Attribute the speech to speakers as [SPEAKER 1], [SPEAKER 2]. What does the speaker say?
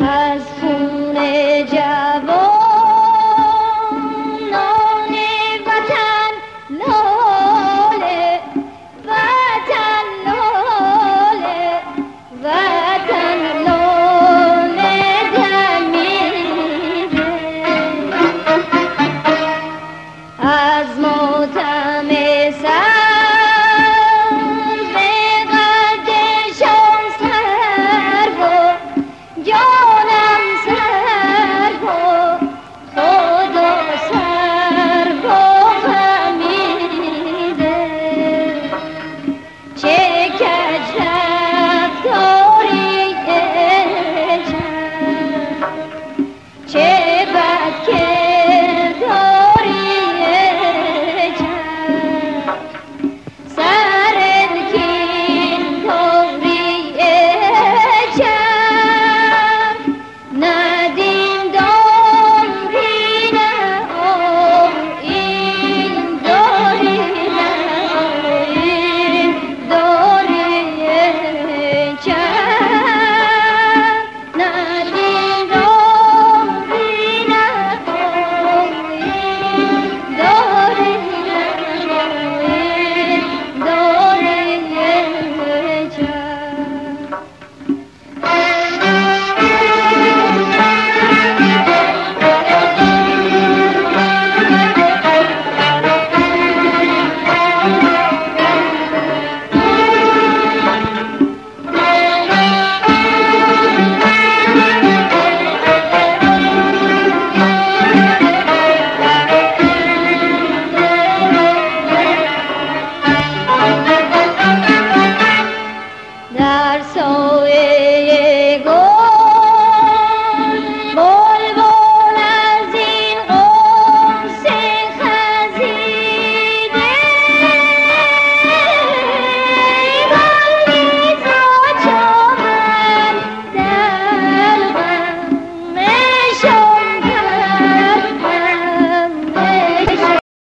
[SPEAKER 1] از